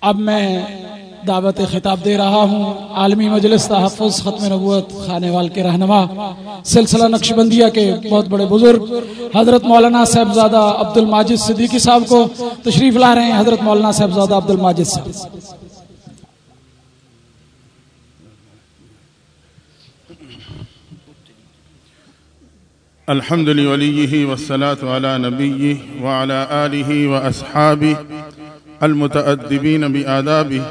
اب میں دعوت خطاب دے رہا ہوں۔ عالمی مجلس تحفظ ختم نبوت خانے وال کے رہنما۔ سلسلہ نقش بندیہ کے بہت بڑے بزرگ، حضرت مولانا صاحبزادہ عبد الماجد صدیقی صاحب کو تشریف لا رہے ہیں۔ حضرت مولانا صاحبزادہ عبد الماجد صاحب۔ الحمد لوليه والصلاة على نبيه وعلى آله وأصحابه المتأدبين بآدابه.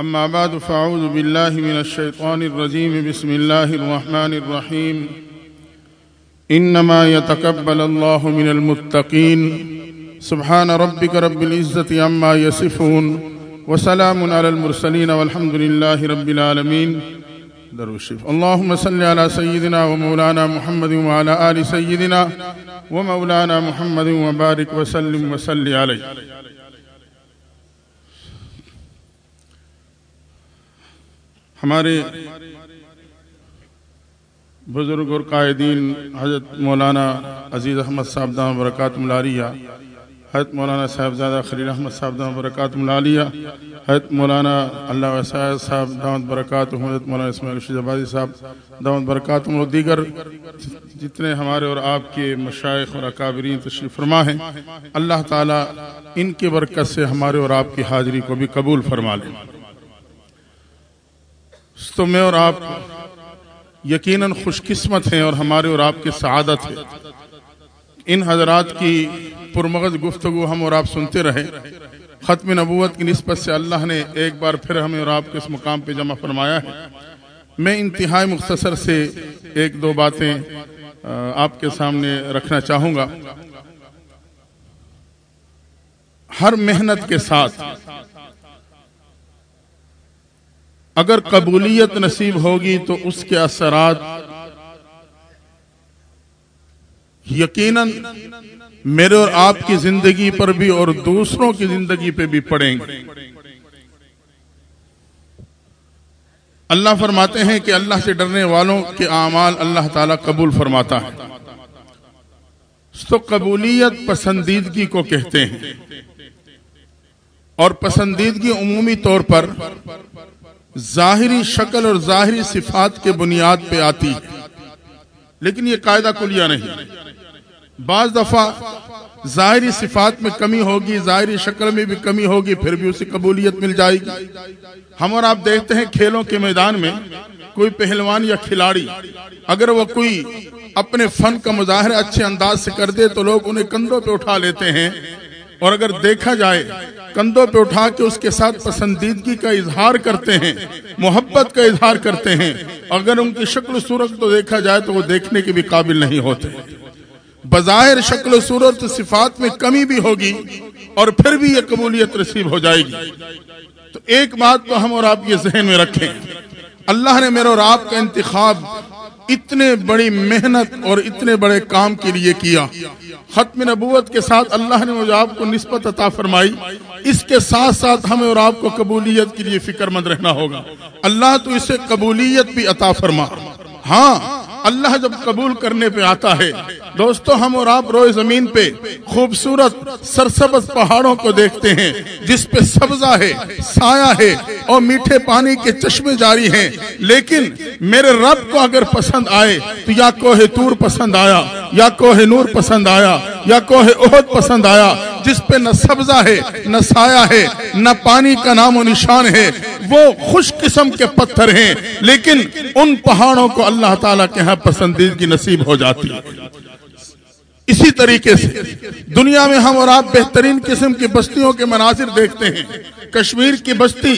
أما بعد، فأعوذ بالله من الشيطان الرجيم. بسم الله الرحمن الرحيم. إنما يتقبل الله من المتقين. سبحان ربك رب العزة عما يصفون. وسلام على المرسلين والحمد لله رب العالمين. دروشف اللهم صل على سيدنا ومولانا محمد وعلى آل سيدنا ومولانا محمد وبارك وسلم وسل عليه. ہمارے بزرگ اور قائدین حضرت مولانا عزیز احمد صاحب دام برکات ملالیہ، حضرت مولانا صاحبزادہ خلیل احمد صاحب دام برکات ملالیہ، حضرت مولانا اللہ وسائل صاحب دامت برکات حضرت مولانا اسماعیل رشید آبادی صاحب دامت برکات اور دیگر جتنے ہمارے اور آپ کے مشائق اور اکابرین تشریف فرما ہیں، اللہ تعالیٰ ان کے برکت سے ہمارے اور آپ کی حاضری کو بھی قبول فرما لیں تو میں اور آپ یقیناً خوش قسمت ہیں اور ہمارے اور آپ کی سعادت ہے۔ ان حضرات کی پرمغز گفتگو ہم اور آپ سنتے رہے ختم نبوت کی نسبت سے اللہ نے ایک بار پھر ہمیں اور آپ کے اس مقام پہ جمع فرمایا ہے۔ میں انتہائی مختصر سے ایک دو باتیں آپ کے سامنے رکھنا چاہوں گا۔ ہر محنت کے ساتھ اگر قبولیت نصیب ہوگی تو اس کے اثرات یقیناً میرے اور آپ کی زندگی پر بھی اور دوسروں کی زندگی پہ بھی پڑیں گے۔ اللہ فرماتے ہیں کہ اللہ سے ڈرنے والوں کے اعمال اللہ تعالی قبول فرماتا ہے۔ تو قبولیت پسندیدگی کو کہتے ہیں۔ اور پسندیدگی عمومی طور پر ظاہری شکل اور ظاہری صفات کے بنیاد پہ آتی ہے۔ لیکن یہ قاعدہ کلیہ نہیں۔ بعض دفعہ ظاہری صفات میں کمی ہوگی، ظاہری شکل میں بھی کمی ہوگی، پھر بھی اسے قبولیت مل جائے گی۔ ہم اور آپ دیکھتے ہیں کھیلوں کے میدان میں کوئی پہلوان یا کھلاڑی اگر وہ کوئی اپنے فن کا مظاہرہ اچھے انداز سے کر دے تو لوگ انہیں کندھوں پہ اٹھا لیتے ہیں۔ اور اگر دیکھا جائے، کندھوں پہ اٹھا کے اس کے ساتھ پسندیدگی کا اظہار کرتے ہیں، محبت کا اظہار کرتے ہیں، اگر ان کی شکل و صورت تو دیکھا جائے تو وہ دیکھنے کے بھی قابل نہیں ہوتے۔ بظاہر شکل و صورت صفات میں کمی بھی ہوگی اور پھر بھی یہ قبولیت رسیب ہو جائے گی۔ تو ایک بات تو ہم اور آپ یہ ذہن میں رکھیں۔ اللہ نے میرے اور آپ کا انتخاب اتنے بڑی محنت اور اتنے بڑے کام کے لیے کیا۔ ختم نبوت کے ساتھ اللہ نے مجھے آپ کو نسبت عطا فرمائی۔ اس کے ساتھ ساتھ ہمیں اور آپ کو قبولیت کے لیے فکر مند رہنا ہوگا۔ اللہ تو اسے قبولیت بھی عطا فرما۔ ہاں اللہ جب قبول کرنے پہ آتا ہے، دوستو ہم اور آپ روئے زمین پہ خوبصورت سرسبز پہاڑوں کو دیکھتے ہیں، جس پہ سبزہ ہے، سایہ ہے اور میٹھے پانی کے چشمے جاری ہیں۔ لیکن میرے رب کو اگر پسند آئے تو یا کوہ تور پسند آیا، یا کوہ نور پسند آیا، یا کوہ احد پسند آیا، جس پہ نہ سبزہ ہے، نہ سایہ ہے، نہ پانی کا نام و نشان ہے۔ وہ خوش قسم کے پتھر ہیں، لیکن ان پہاڑوں کو اللہ تعالیٰ کے ہاں پسندیدگی نصیب ہو جاتی۔ ہے اسی طریقے سے دنیا میں ہم اور آپ بہترین قسم کی بستیوں کے مناظر دیکھتے ہیں۔ کشمیر کی بستی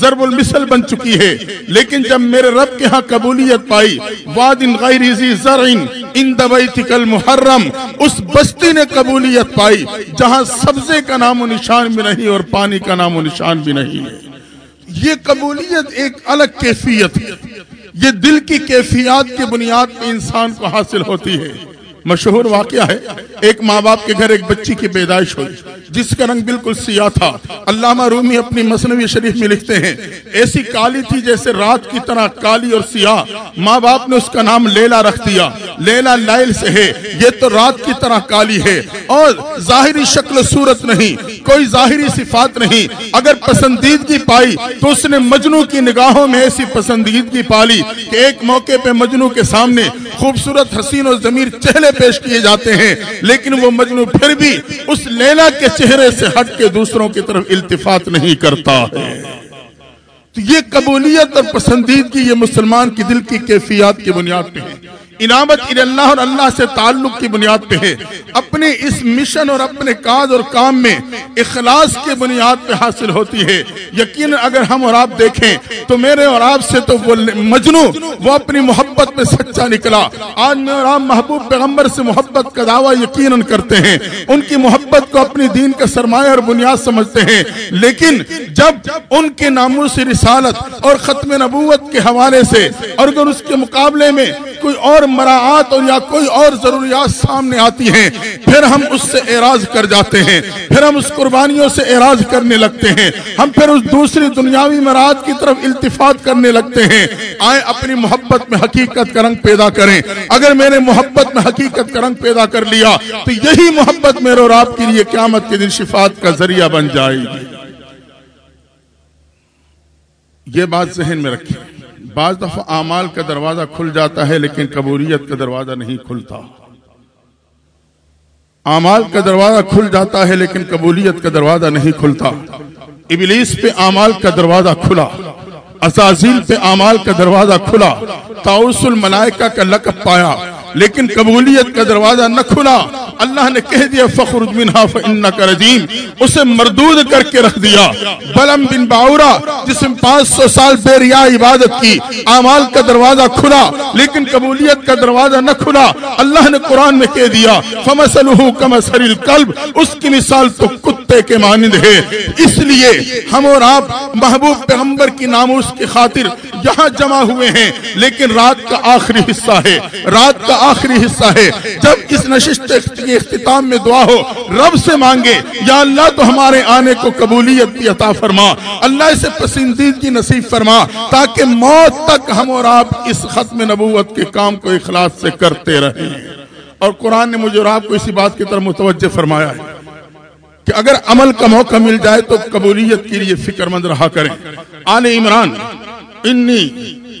ضرب المثل بن چکی ہے، لیکن جب میرے رب کے ہاں قبولیت پائی وادن غیر زرعن ان بیتک المحرم، اس بستی نے قبولیت پائی، جہاں سبزے کا نام و نشان بھی نہیں اور پانی کا نام و نشان بھی نہیں ہے۔ یہ قبولیت ایک الگ کیفیت یہ دل کی کیفیات کی بنیاد پہ انسان کو حاصل ہوتی ہے۔ مشہور واقعہ ہے، ایک ماں باپ کے گھر ایک بچی کی پیدائش ہوئی، جس کا رنگ بالکل سیاہ تھا۔ علامہ رومی اپنی مصنوی شریف میں لکھتے ہیں، ایسی کالی تھی جیسے رات کی طرح کالی اور سیاہ۔ ماں باپ نے اس کا نام لیلا رکھ دیا۔ لیلا لائل سے ہے، یہ تو رات کی طرح کالی ہے۔ اور ظاہری شکل صورت نہیں۔ کوئی ظاہری صفات نہیں۔ اگر پسندیدگی پائی تو اس نے مجنو کی نگاہوں میں ایسی پسندیدگی پالی کہ ایک موقع پہ مجنو کے سامنے خوبصورت حسین و ضمیر چہرے پیش کیے جاتے ہیں، لیکن وہ مجنو پھر بھی اس لیلا کے چہرے سے ہٹ کے دوسروں کی طرف التفات نہیں کرتا۔ ہے تو یہ قبولیت اور پسندیدگی یہ مسلمان کی دل کی کیفیات کی بنیاد پہ ہے۔ انعامت اللہ اور اللہ سے تعلق کی بنیاد پہ ہے۔ اپنے اس مشن اور اپنے کاج اور کام میں اخلاص کے بنیاد پہ حاصل ہوتی ہے۔ یقین اگر ہم اور آپ دیکھیں تو میرے اور آپ سے تو وہ مجنو، وہ اپنی محبت میں سچا نکلا۔ آج میں اور آپ محبوب پیغمبر سے محبت کا دعویٰ یقیناً کرتے ہیں۔ ان کی محبت کو اپنی دین کا سرمایہ اور بنیاد سمجھتے ہیں۔ لیکن جب ان کے ناموس رسالت اور ختم نبوت کے حوالے سے اور اگر اس کے مقابلے میں کوئی اور مراعات اور یا کوئی اور ضروریات سامنے آتی ہیں، پھر ہم اس سے اعراض کر جاتے ہیں، پھر ہم اس قربانیوں سے اعراض کرنے لگتے ہیں، ہم پھر اس دوسری دنیاوی مراعات کی طرف التفات کرنے لگتے ہیں۔ آئیں اپنی محبت میں حقیقت کا رنگ پیدا کریں۔ اگر میں نے محبت میں حقیقت کا رنگ پیدا کر لیا، تو یہی محبت میرے اور آپ کے لیے قیامت کے دن شفات کا ذریعہ بن جائے گی۔ یہ بات ذہن میں رکھیں۔ بعض دفعہ اعمال کا دروازہ کھل جاتا ہے، لیکن قبولیت کا دروازہ نہیں کھلتا۔ اعمال کا دروازہ کھل جاتا ہے، لیکن قبولیت کا دروازہ نہیں کھلتا۔ ابلیس پہ اعمال کا دروازہ کھلا اسازیل پہ اعمال کا دروازہ کھلا تاؤس الملائکہ کا لقب پایا۔ لیکن قبولیت کا دروازہ نہ کھلا۔ اللہ نے کہہ دیا فخر منہا فانک رجیم اسے مردود کر کے رکھ دیا۔ بلم بن باورا جس نے پانچ سو سال بے ریا عبادت کی، اعمال کا دروازہ کھلا، لیکن قبولیت کا دروازہ نہ کھلا۔ اللہ نے قرآن میں کہہ دیا فمثلہ کمثل القلب۔ اس کی مثال تو کتے کے مانند ہے۔ اس لیے ہم اور آپ محبوب پیغمبر کی ناموس کی خاطر یہاں جمع ہوئے ہیں، لیکن رات کا آخری حصہ ہے۔ رات کا آخری حصہ ہے۔ جب اس نشست کے اختتام میں دعا ہو، رب سے مانگے، یا اللہ تو ہمارے آنے کو قبولیت کی عطا فرما۔ اللہ اسے پسندیدگی نصیب فرما، تاکہ موت تک ہم اور آپ اس ختم نبوت کے کام کو اخلاص سے کرتے رہیں۔ اور قرآن نے مجھے اور آپ کو اسی بات کی طرف متوجہ فرمایا ہے کہ اگر عمل کا موقع مل جائے تو قبولیت کے لیے فکر مند رہا کریں۔ آل عمران انی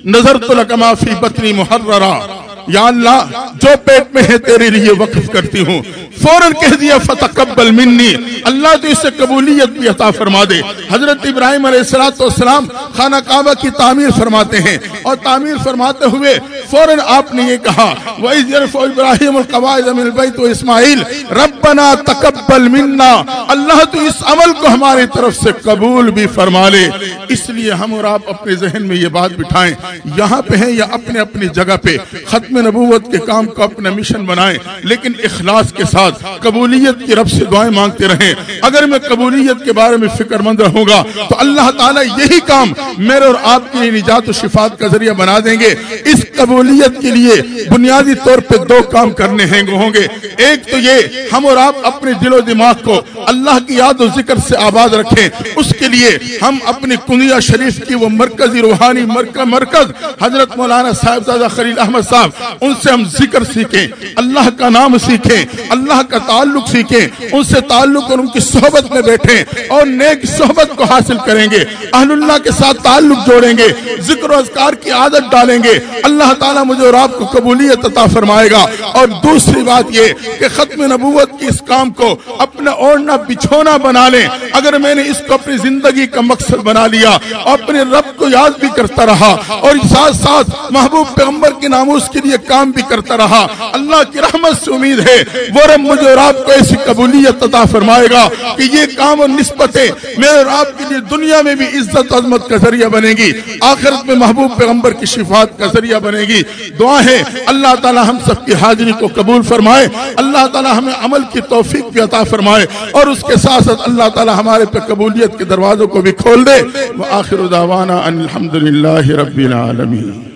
نظر تو لکما فی بطنی محررہ۔ یا اللہ، جو پیٹ میں ہے تیرے لیے وقف کرتی ہوں۔ فوراً کہہ دیا، فتقبل منی۔ اللہ تو اسے قبولیت بھی عطا فرما دے۔ حضرت ابراہیم علیہ السلام خانہ کعبہ کی تعمیر فرماتے ہیں۔ اور تعمیر فرماتے ہوئے فوراً آپ نے یہ کہا، وَإِذْ يَرْفُ إِبْرَاهِيمُ الْقَوَائِدَ مِنَ الْبَيْتِ وَإِسْمَاعِيلُ، رَبَّنَا تَقَبَّلْ مِنَّا، اللہ تو اس عمل کو ہماری طرف سے قبول بھی فرما لے۔ اس لیے ہم اور آپ اپنے ذہن میں یہ بات بٹھائیں، یہاں پہ ہیں یا اپنے اپنی جگہ پہ، ختم نبوت کے کام کو اپنا مشن بنائیں، لیکن اخلاص کے ساتھ قبولیت کی رب سے دعائیں مانگتے رہیں۔ اگر میں قبولیت کے بارے میں فکر مند رہوں گا، تو اللہ تعالیٰ یہی کام میرے اور آپ کے لیے نجات و شفات کا ذریعہ بنا دیں گے۔ اس قبول قبولیت کے لیے بنیادی طور پہ دو کام کرنے ہیں، ہوں گے۔ ایک تو یہ، ہم اور آپ اپنے دل و دماغ کو اللہ کی یاد و ذکر سے آباد رکھیں۔ اس کے لیے ہم اپنی کنیا شریف کی وہ مرکزی روحانی مرکز حضرت مولانا صاحب زادہ خلیل احمد صاحب، ان سے ہم ذکر سیکھیں۔ اللہ کا نام سیکھیں، اللہ کا تعلق سیکھیں۔ ان سے تعلق اور ان کی صحبت میں بیٹھیں اور نیک صحبت کو حاصل کریں گے۔ اہل اللہ کے ساتھ تعلق جوڑیں گے، ذکر و اذکار کی عادت ڈالیں گے۔ اللہ تعالیٰ مجھے اور آپ کو قبولیت عطا فرمائے گا۔ اور دوسری بات یہ کہ ختم نبوت کی اس کام کو اپنا اوڑنا بچھونا بنا لیں۔ اگر میں نے اس کو اپنی زندگی کا مقصد بنا لیا اور اپنے رب کو یاد بھی کرتا رہا اور ساتھ ساتھ محبوب پیغمبر کے ناموس کے لیے کام بھی کرتا رہا، اللہ کی رحمت سے امید ہے، وہ رب مجھے اور آپ کو ایسی قبولیت عطا فرمائے گا کہ یہ کام اور نسبتیں میرے اور آپ کے لیے دنیا میں بھی عزت عظمت کا ذریعہ بنے گی، آخرت میں محبوب پیغمبر کی شفاعت کا ذریعہ بنے گی۔ گی دعا ہے، اللہ تعالی ہم سب کی حاضری کو قبول فرمائے۔ اللہ تعالی ہمیں عمل کی توفیق بھی عطا فرمائے۔ اور اس کے ساتھ ساتھ اللہ تعالی ہمارے پہ قبولیت کے دروازوں کو بھی کھول دے۔ وآخر دعوانا ان الحمدللہ رب العالمین۔